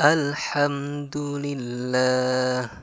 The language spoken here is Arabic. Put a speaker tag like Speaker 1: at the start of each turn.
Speaker 1: الحمد لله.